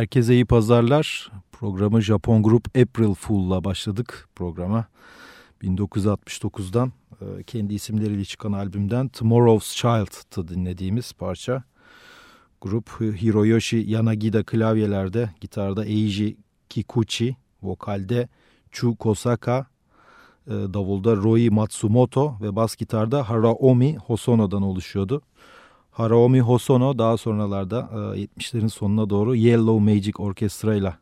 Herkese iyi pazarlar. Programı Japon grup April Fool'la başladık programa. 1969'dan e, kendi isimleriyle çıkan albümden Tomorrow's Child'tı dinlediğimiz parça. Grup Hiroyoshi Yanagida klavyelerde, gitarda Eiji Kikuchi, vokalde Chu Kosaka, e, davulda Roi Matsumoto ve bas gitarda Haraomi Hosono'dan oluşuyordu. Haraomi Hosono daha sonralarda e, 70'lerin sonuna doğru Yellow Magic Orkestra ile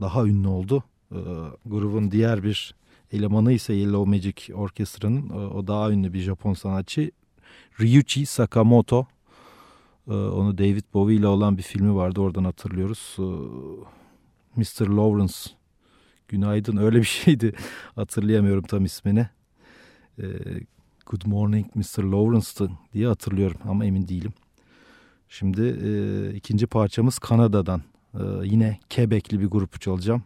daha ünlü oldu. E, grubun diğer bir elemanı ise Yellow Magic Orkestra'nın e, o daha ünlü bir Japon sanatçı Ryuichi Sakamoto. E, onu David Bowie ile olan bir filmi vardı oradan hatırlıyoruz. E, Mr. Lawrence Günaydın öyle bir şeydi hatırlayamıyorum tam ismini. Good Morning Mr. Lawrence'tı diye hatırlıyorum ama emin değilim. Şimdi e, ikinci parçamız Kanada'dan. E, yine Quebec'li bir grup çalacağım.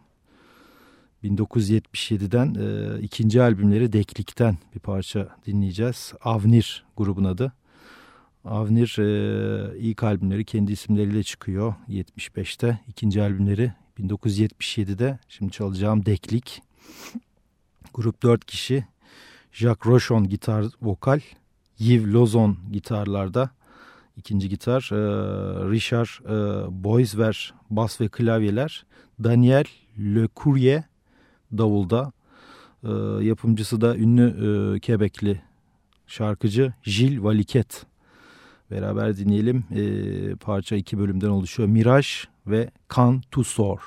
1977'den e, ikinci albümleri Deklik'ten bir parça dinleyeceğiz. Avnir grubun adı. Avnir e, ilk albümleri kendi isimleriyle çıkıyor 75'te. İkinci albümleri 1977'de. Şimdi çalacağım Deklik. Grup dört kişi. Jacques Rochon gitar vokal, Yves Lozon gitarlarda, ikinci gitar, e, Richard e, Boisver bas ve klavyeler, Daniel Le Courrier davulda, e, yapımcısı da ünlü e, Quebec'li şarkıcı Gilles Valiquet. Beraber dinleyelim. E, parça iki bölümden oluşuyor. Mirage ve Can to Soar.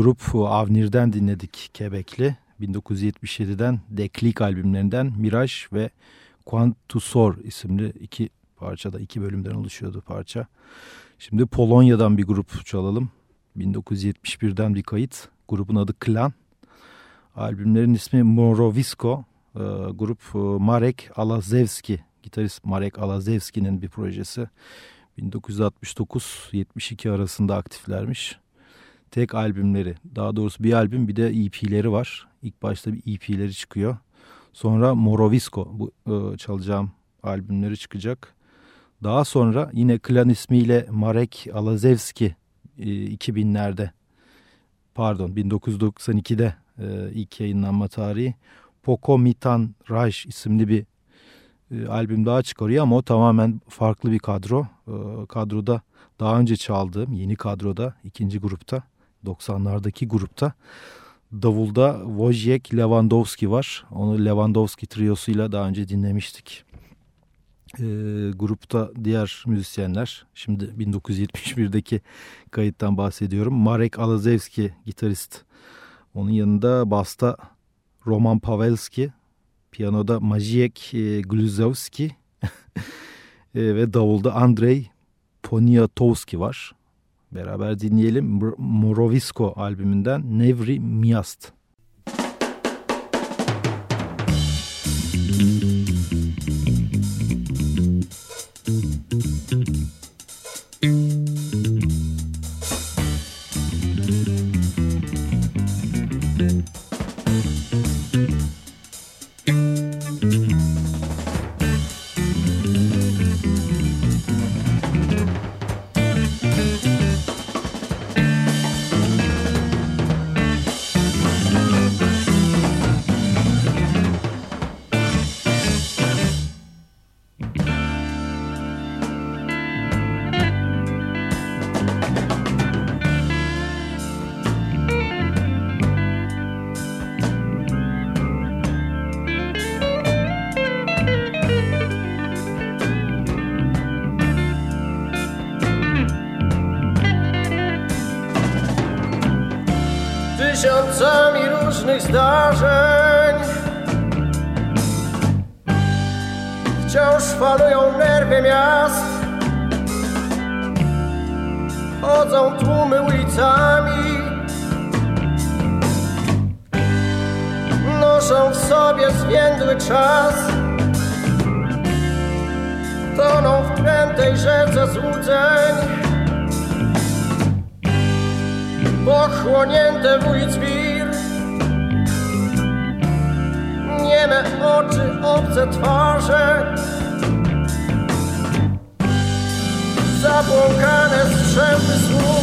Grup Avnir'den dinledik Kebekli. 1977'den Deklik albümlerinden Mirage ve Quantusor isimli iki parçada iki bölümden oluşuyordu parça. Şimdi Polonya'dan bir grup çalalım. 1971'den bir kayıt. Grubun adı Klan. Albümlerin ismi Morovisko. E, grup e, Marek Alazevski, gitarist Marek Alazevski'nin bir projesi. 1969-72 arasında aktiflermiş. Tek albümleri, daha doğrusu bir albüm bir de EP'leri var. İlk başta bir EP'leri çıkıyor. Sonra Morovisko bu e, çalacağım albümleri çıkacak. Daha sonra yine klan ismiyle Marek Alazevski e, 2000'lerde pardon 1992'de e, ilk yayınlanma tarihi Poco Mitan Raj isimli bir e, albüm daha çıkarıyor ama o tamamen farklı bir kadro. E, kadroda daha önce çaldığım yeni kadroda ikinci grupta 90'lardaki grupta davulda Wojciech Lewandowski var. Onu Lewandowski triosuyla daha önce dinlemiştik. E, grupta diğer müzisyenler şimdi 1971'deki kayıttan bahsediyorum. Marek Alazevski gitarist. Onun yanında basta Roman Pavelski, piyanoda Maciek e, Gluzowski e, ve davulda Andrei Poniatowski var. Beraber dinleyelim Morovisko albümünden Nevri Miast. Tysiącami różnych zdarzeń. Wciąż falują nerwy miast. Chodzą tłumy ulicami. Noszą w sobie zwiędły czas. Toną w krętej rzece złudzeń pochłonięte w ulic Nieme oczy, obce twarze. Zabłąkane strzępy słów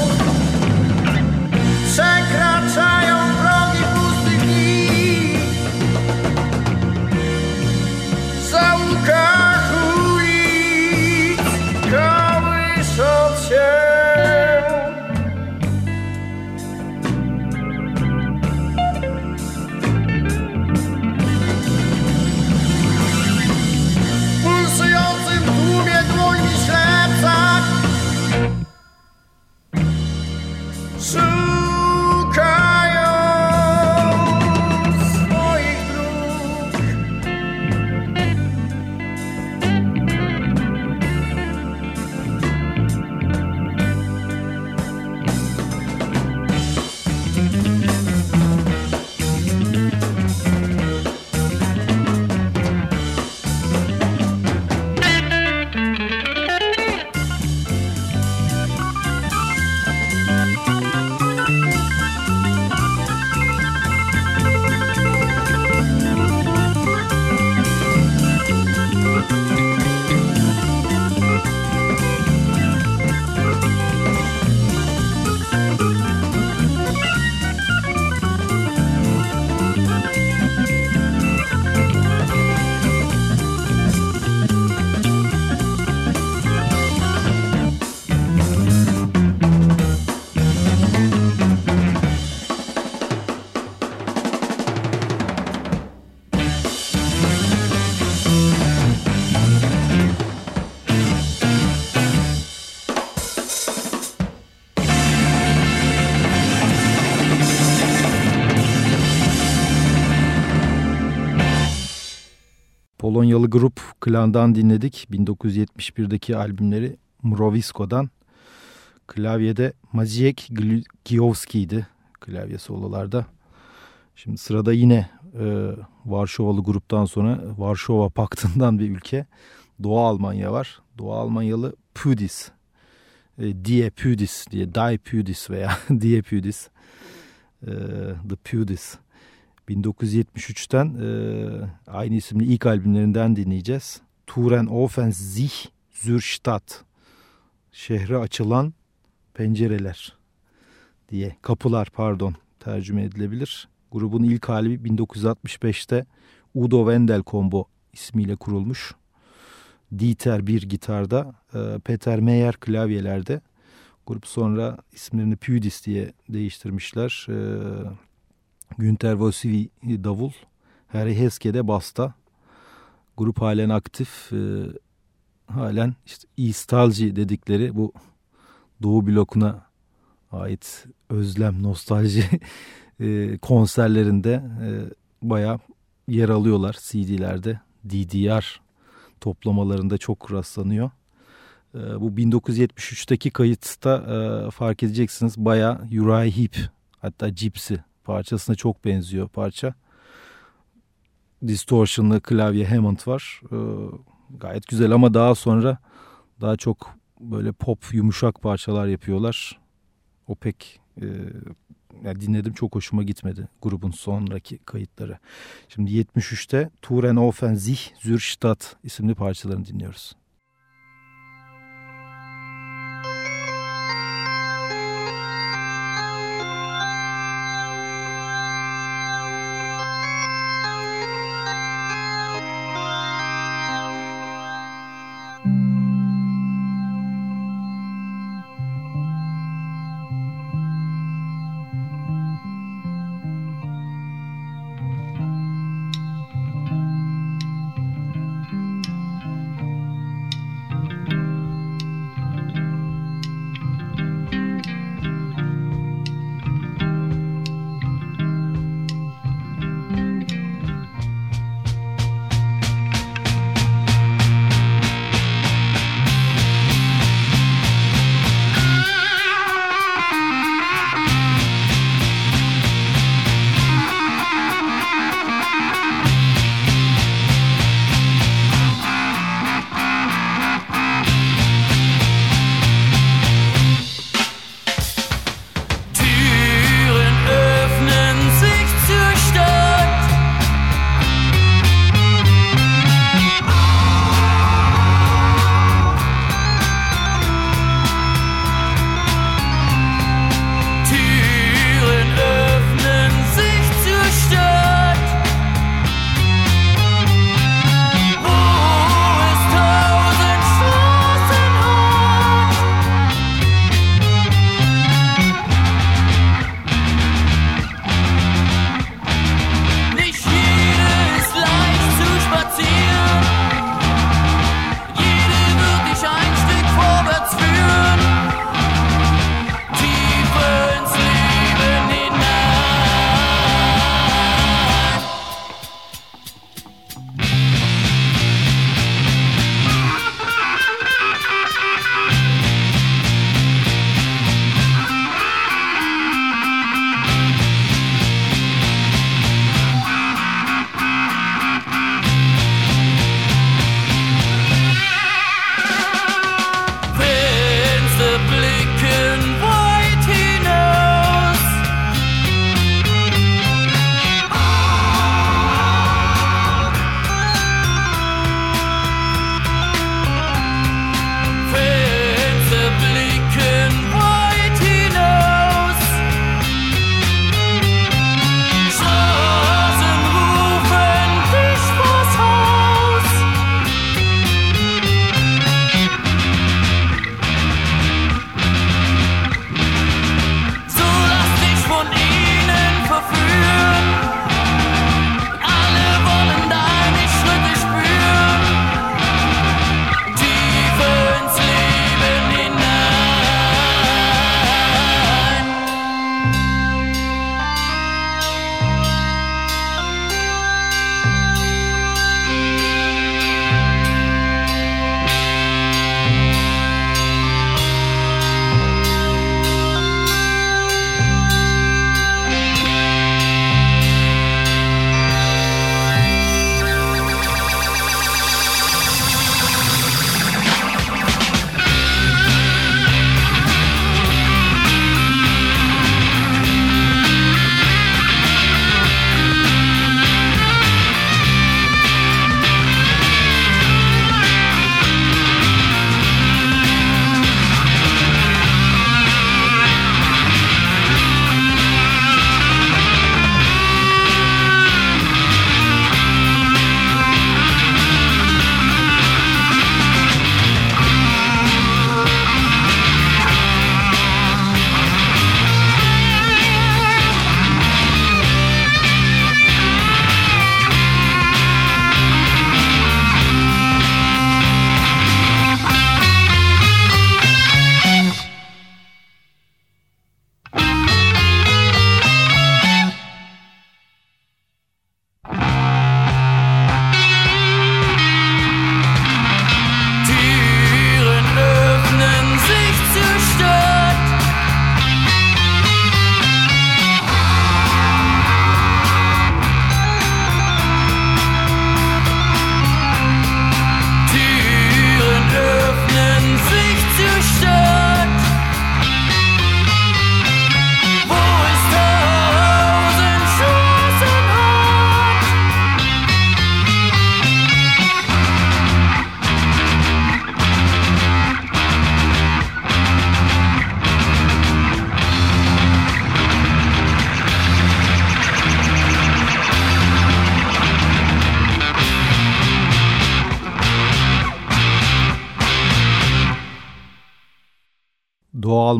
Polonyalı grup Klan'dan dinledik. 1971'deki albümleri Mrowisko'dan. Klavyede Maciek Gijowski'ydi klavye sololarda. Şimdi sırada yine e, Varşovalı gruptan sonra Varşova Paktı'ndan bir ülke. Doğu Almanya var. Doğu Almanyalı Pudis. E, Die Pudis diye Die Pudis veya Die Pudis. E, The Pudis. 1973'ten e, aynı isimli ilk albümlerinden dinleyeceğiz. Touren Offen sich zur Stadt. Şehre açılan pencereler diye kapılar pardon tercüme edilebilir. Grubun ilk hali 1965'te Udo Wendel Combo ismiyle kurulmuş. Dieter bir gitarda, e, Peter Meyer klavyelerde. Grup sonra isimlerini Pudis diye değiştirmişler. E, Günter Vosivi davul, Harry Heske de basta. Grup halen aktif. E, halen işte Eastalji dedikleri bu Doğu blokuna ait özlem, nostalji e, konserlerinde e, bayağı yer alıyorlar CD'lerde. DDR toplamalarında çok rastlanıyor. E, bu 1973'teki kayıtta e, fark edeceksiniz bayağı Uriah Heep hatta Gypsy parçasına çok benziyor parça. Distortion'lı klavye Hammond var. E, gayet güzel ama daha sonra daha çok böyle pop yumuşak parçalar yapıyorlar. O pek e, yani dinledim çok hoşuma gitmedi grubun sonraki kayıtları. Şimdi 73'te Touren Offen sich zur Stadt isimli parçalarını dinliyoruz.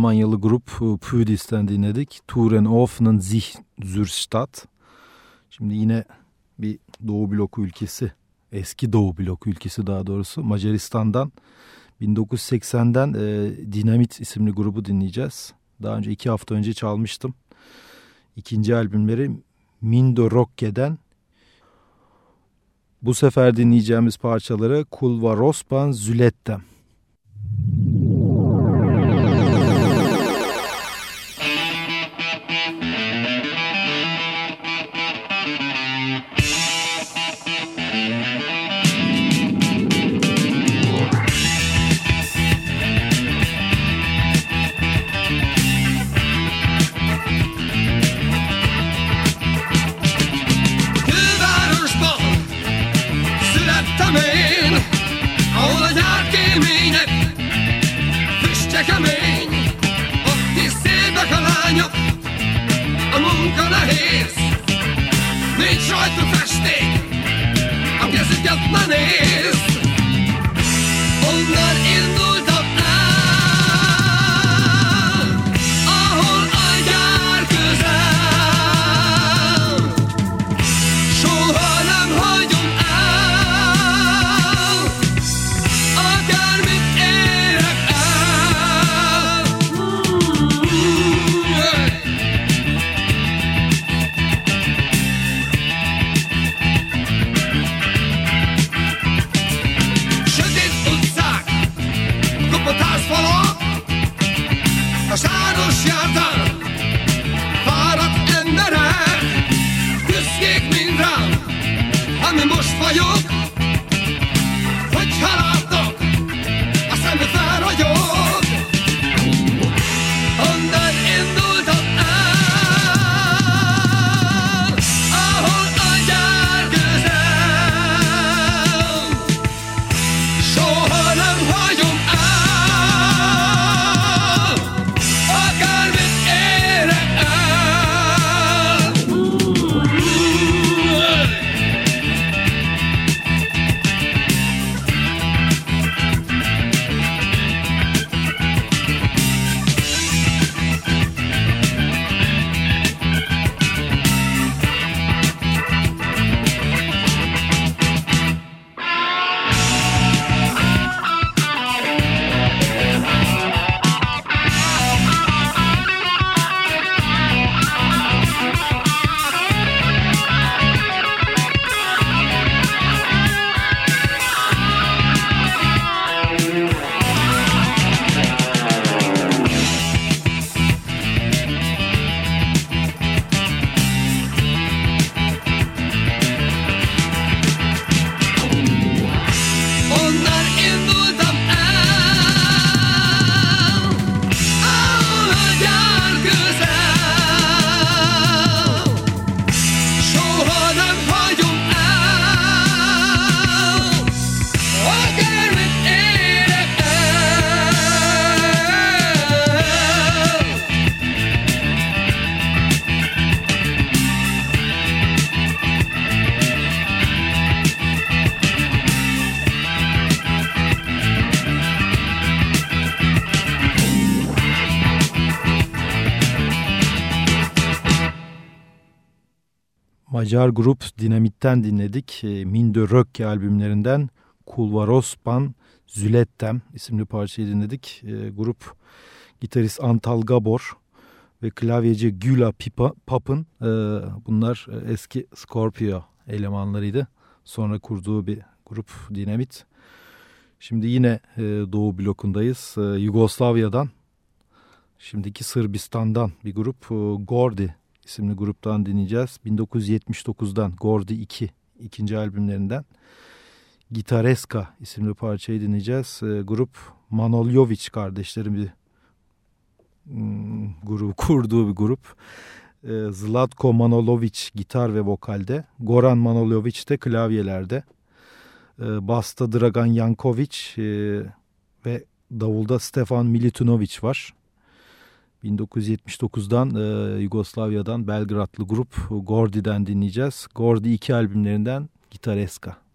Almanyalı grup e, Pudis'ten dinledik. Touren Off'nın Sich Zürstadt. Şimdi yine bir Doğu bloku ülkesi, eski Doğu bloku ülkesi daha doğrusu Macaristan'dan 1980'den e, Dinamit isimli grubu dinleyeceğiz. Daha önce iki hafta önce çalmıştım. İkinci albümleri Mindo Rocke'den bu sefer dinleyeceğimiz parçaları Kulva Rospan Zülettem. Macar grup Dinamit'ten dinledik. E, Mindo Rökke albümlerinden Kulvarospan Zülettem isimli parçayı dinledik. E, grup gitarist Antal Gabor ve klavyeci Güla Pap'ın e, bunlar e, eski Scorpio elemanlarıydı. Sonra kurduğu bir grup Dinamit. Şimdi yine e, Doğu blokundayız. Yugoslavya'dan, şimdiki Sırbistan'dan bir grup Gordi isimli gruptan dinleyeceğiz. 1979'dan Gordi 2 ikinci albümlerinden Gitareska isimli parçayı dinleyeceğiz. E, grup Manoljovic kardeşlerin bir hmm, grubu kurduğu bir grup. E, Zlatko Manolovic gitar ve vokalde. Goran Manolovic de klavyelerde. E, Basta Dragan Yankovic e, ve davulda Stefan Militunovic var. 1979'dan e, Yugoslavya'dan Belgradlı grup Gordi'den dinleyeceğiz. Gordi iki albümlerinden Gitareska.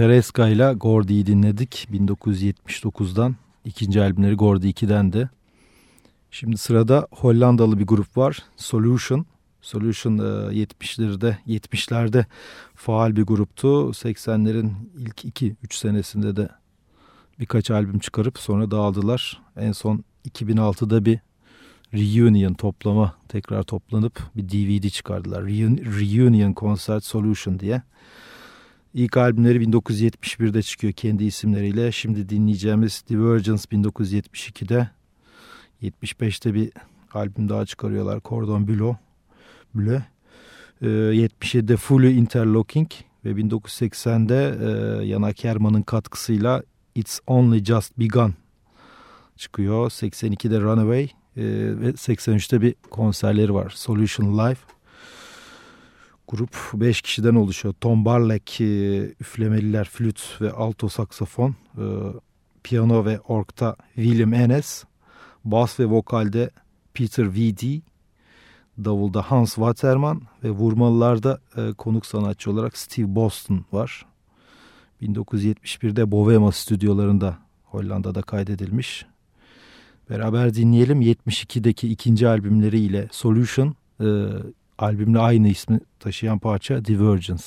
Tereska ile Gordy'yi dinledik 1979'dan. ikinci albümleri Gordy 2'den de. Şimdi sırada Hollandalı bir grup var. Solution. Solution 70'lerde e, 70'lerde faal bir gruptu. 80'lerin ilk 2-3 senesinde de birkaç albüm çıkarıp sonra dağıldılar. En son 2006'da bir reunion toplama tekrar toplanıp bir DVD çıkardılar. Reunion Concert Solution diye. İlk albümleri 1971'de çıkıyor kendi isimleriyle. Şimdi dinleyeceğimiz Divergence 1972'de. 75'te bir albüm daha çıkarıyorlar. Cordon Bleu. Bleu. Ee, 77'de Fully Interlocking ve 1980'de e, Yana Kerman'ın katkısıyla It's Only Just Begun çıkıyor. 82'de Runaway e, ve 83'te bir konserleri var. Solution Live. Grup 5 kişiden oluşuyor. Tom Barlek, e, üflemeliler, flüt ve alto saksafon. E, piyano ve orkta William Enes. Bas ve vokalde Peter V.D. Davulda Hans Waterman ve vurmalılarda e, konuk sanatçı olarak Steve Boston var. 1971'de Bovema stüdyolarında Hollanda'da kaydedilmiş. Beraber dinleyelim 72'deki ikinci albümleriyle Solution albümle aynı ismi taşıyan parça Divergence.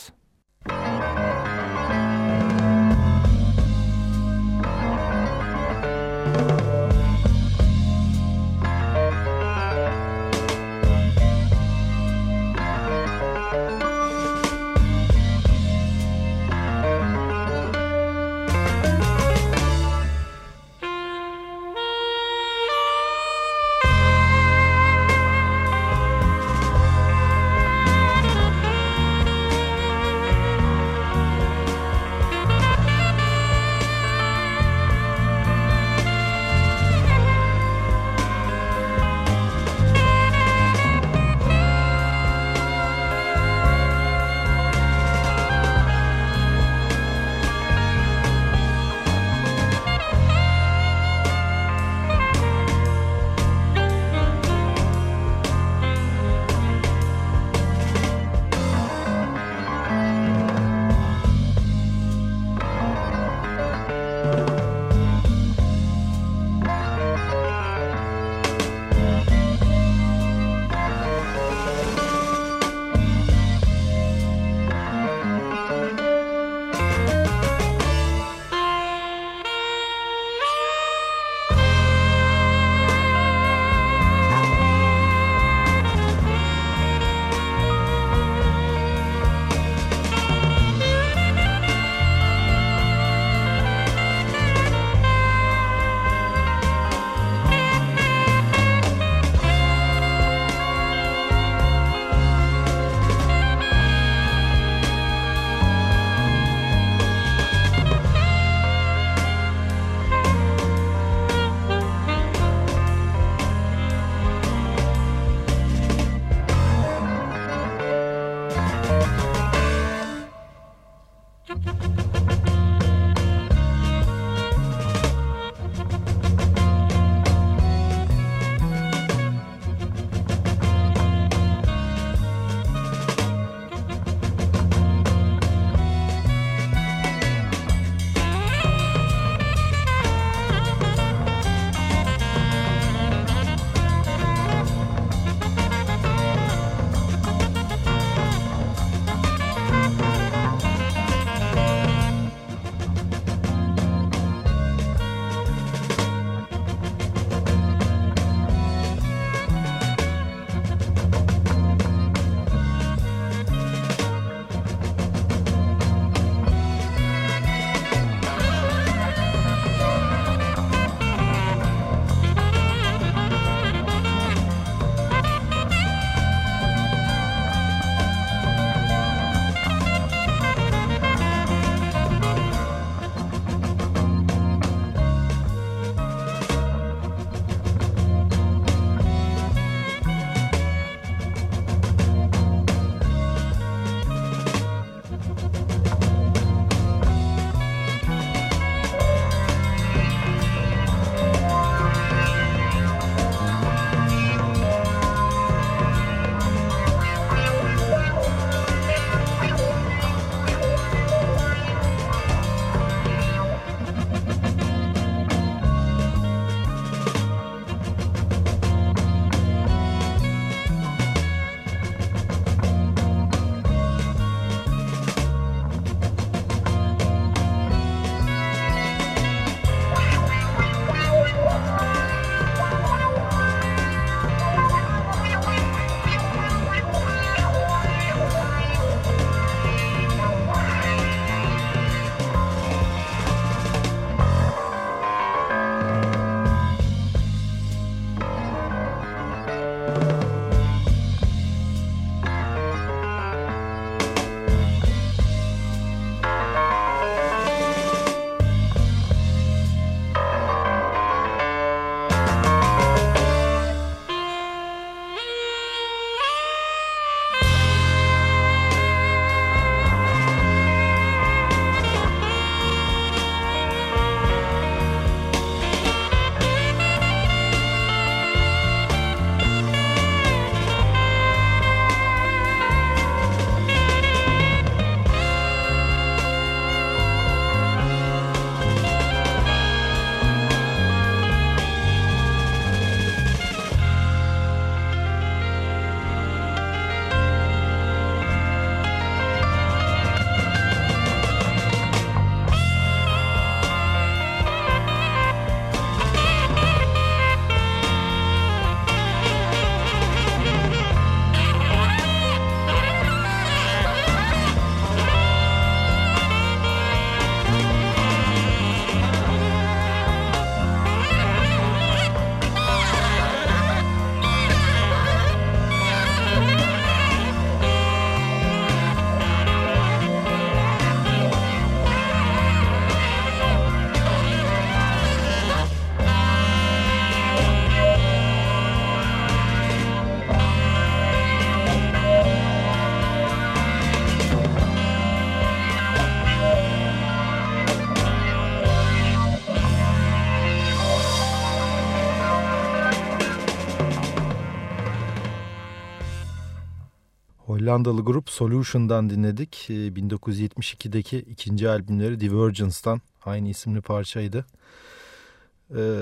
Hollandalı grup Solution'dan dinledik. 1972'deki ikinci albümleri Divergence'dan aynı isimli parçaydı.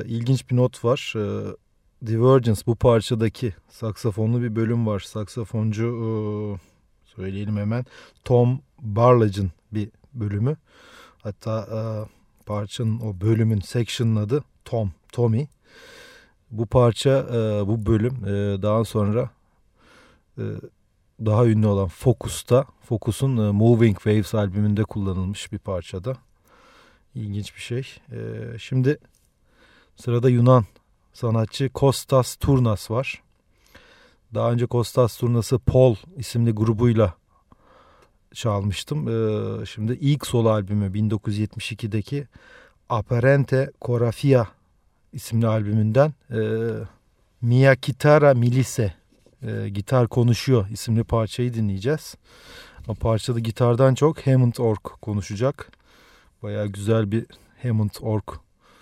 İlginç bir not var. Divergence bu parçadaki saksafonlu bir bölüm var. Saksafoncu söyleyelim hemen Tom Barlage'ın bir bölümü. Hatta parçanın o bölümün section'ın adı Tom, Tommy. Bu parça, bu bölüm daha sonra daha ünlü olan Focus'ta, Focus'un e, Moving Waves albümünde kullanılmış bir parçada. İlginç bir şey. E, şimdi sırada Yunan sanatçı Kostas Turnas var. Daha önce Kostas Turnas'ı Paul isimli grubuyla çalmıştım. E, şimdi ilk solo albümü 1972'deki Apparente Corafia isimli albümünden Mia Kitara Milise e, Gitar Konuşuyor isimli parçayı dinleyeceğiz. O parçada gitardan çok Hammond Org konuşacak. Baya güzel bir Hammond Org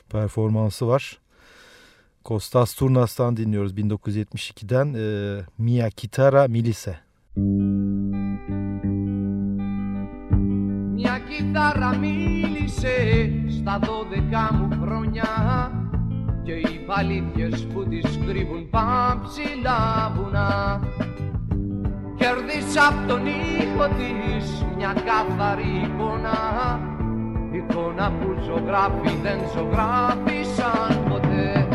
performansı var. Kostas Turnas'tan dinliyoruz 1972'den e, Mia Kitara Milise. Μια κιθάρα μίλησε στα δώδεκα μου χρόνια και οι παλίδιες που τις κρύβουν παμψηλά βουνά. Κέρδισα απ' τον ήχο της μια καθαρή εικόνα εικόνα που ζωγράφοι δεν ζωγράφησαν ποτέ.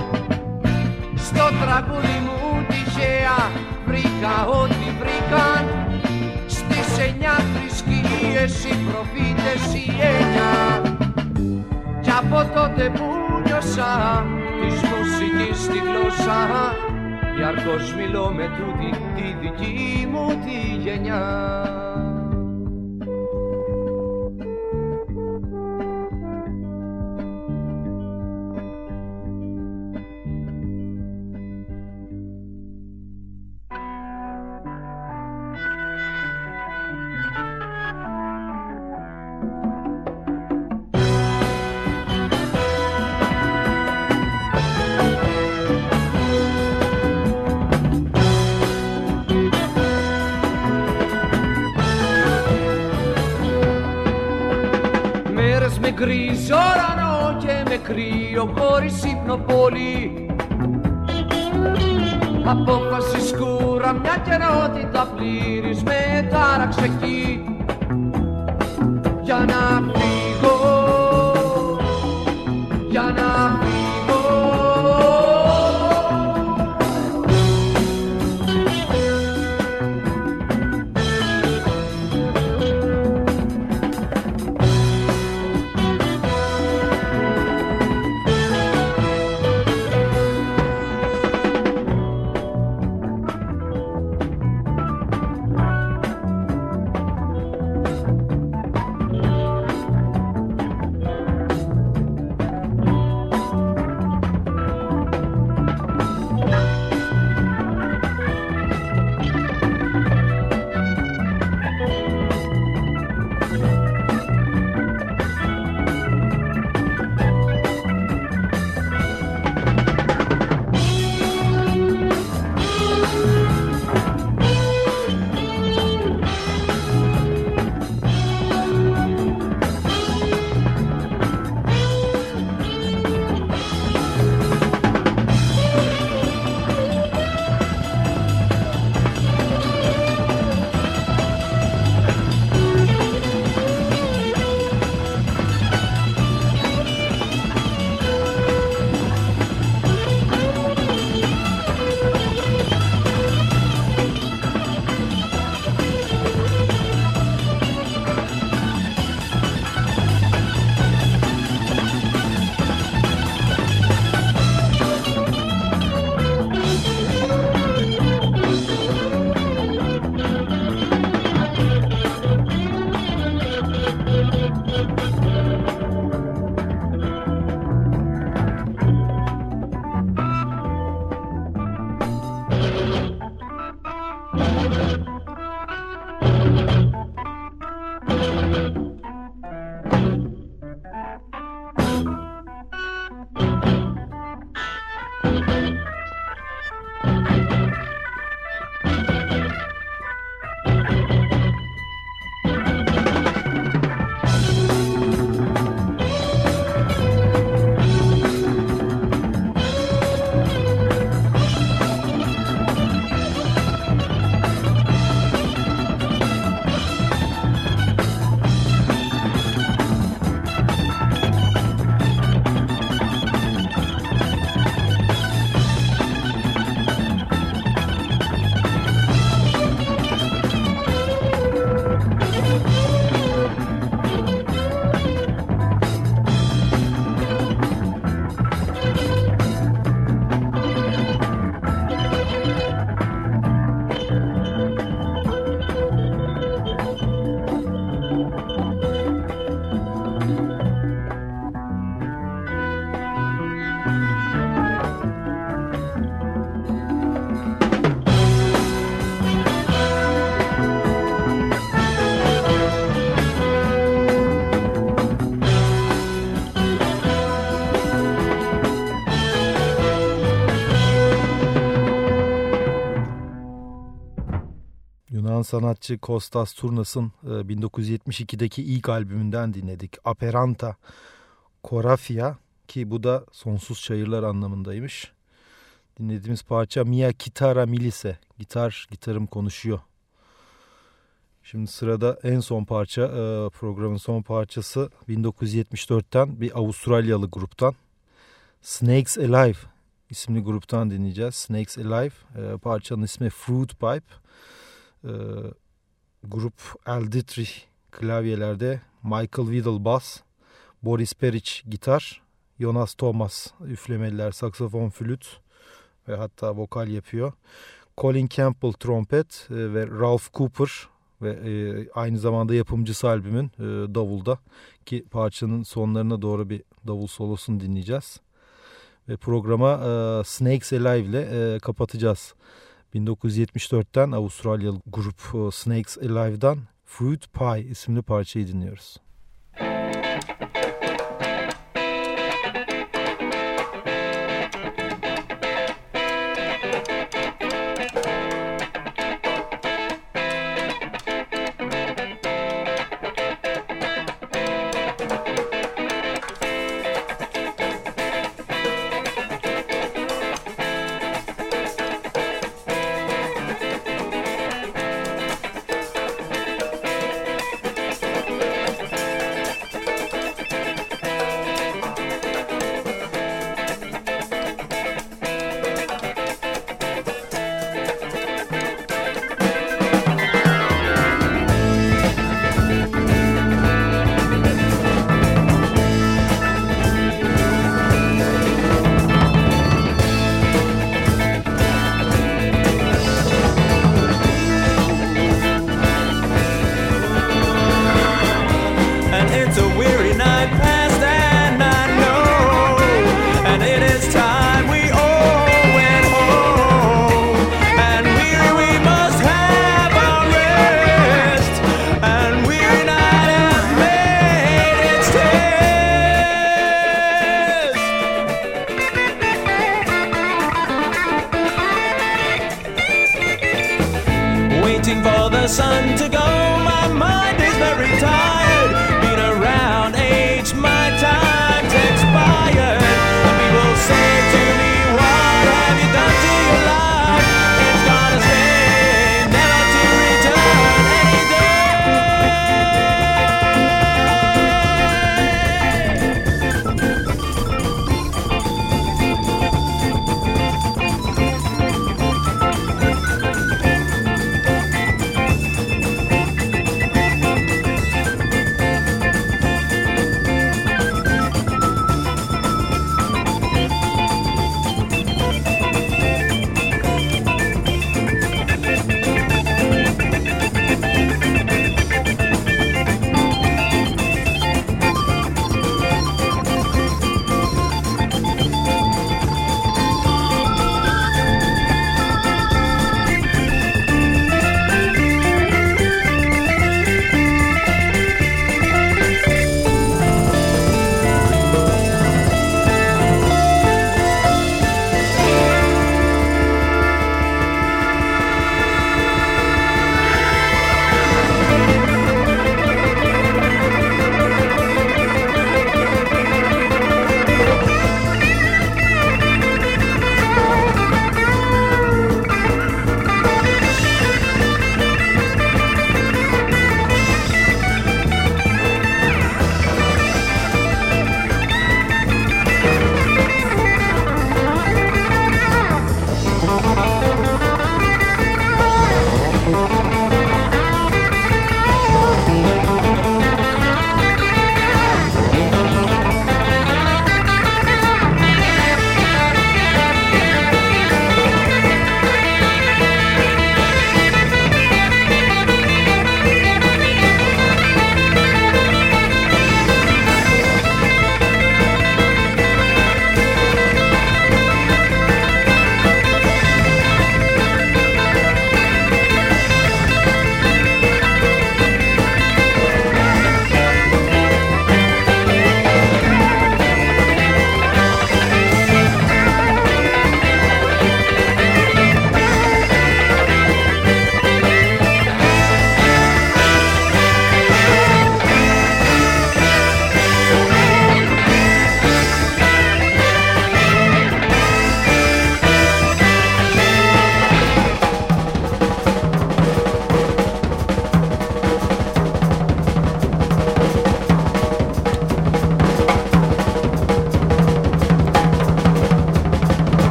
Στο τραγούδι μου τυχαία βρήκα ό,τι βρήκαν. Στις εννιά θρησκείες οι προφήτες οι εννιά. Κι από τότε που νιώσα της μουσικής στη γλώσσα. Διαρκώς μιλώ με τούτη τη δική μου τη γενιά κυκλοφόρησε ύπνοπολη Απόφασης σκούρα μια καιρότητα πλήρης. Μετάραξε εκεί sanatçı Kostas Turnas'ın 1972'deki e, ilk albümünden dinledik. Aperanta Korafia ki bu da sonsuz çayırlar anlamındaymış. Dinlediğimiz parça Mia Kitara Milise. Gitar, gitarım konuşuyor. Şimdi sırada en son parça, e, programın son parçası 1974'ten bir Avustralyalı gruptan. Snakes Alive isimli gruptan dinleyeceğiz. Snakes Alive e, parçanın ismi Fruit Pipe. E, grup Al Dietrich klavyelerde, Michael Whittle bass, Boris Peric gitar, Jonas Thomas üflemeliler, saksafon, flüt ve hatta vokal yapıyor. Colin Campbell trompet e, ve Ralph Cooper ve e, aynı zamanda yapımcısı albümün e, davulda ki parçanın sonlarına doğru bir davul solosunu dinleyeceğiz. Ve programa e, Snakes Alive ile e, kapatacağız. 1974'ten Avustralyalı grup e, Snakes Alive'dan Fruit Pie isimli parçayı dinliyoruz.